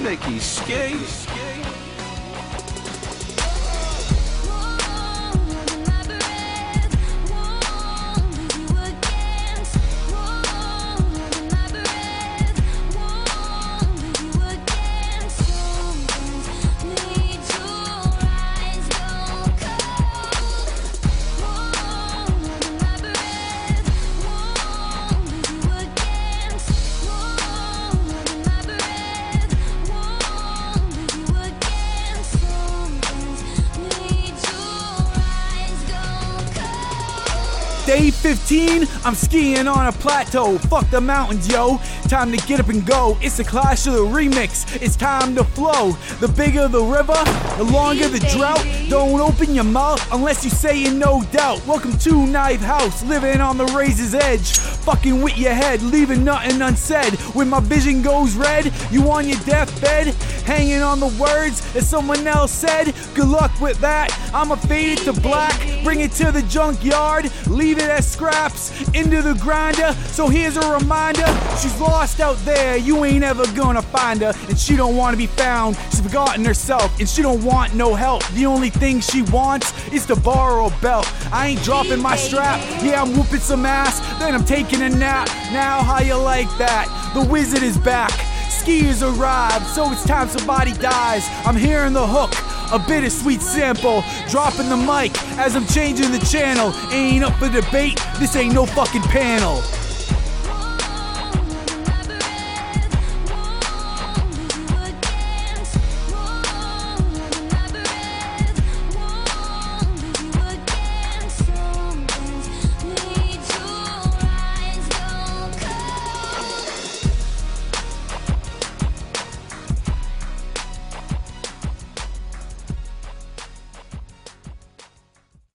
slicky skate. Day 15, I'm skiing on a plateau. Fuck the mountains, yo. Time to get up and go. It's the clash of the remix. It's time to flow. The bigger the river, the longer the drought. Don't open your mouth unless you say it no doubt. Welcome to Knife House, living on the razor's edge. Fucking with your head, leaving nothing unsaid. When my vision goes red, you on your deathbed, hanging on the words that someone else said. Good luck with that. I'ma fade it to black, bring it to the junkyard, leave it as scraps into the grinder. So here's a reminder she's lost out there, you ain't ever gonna find her. And she don't wanna be found, she's forgotten herself, and she don't want no help. The only thing she wants is to borrow a belt. I ain't dropping my strap, yeah, I'm whooping some ass, then I'm taking a nap. Now, how you like that? The wizard is back. Skiers arrived, so it's time somebody dies. I'm hearing the hook, a bittersweet sample. Dropping the mic as I'm changing the channel. Ain't up for debate, this ain't no fucking panel.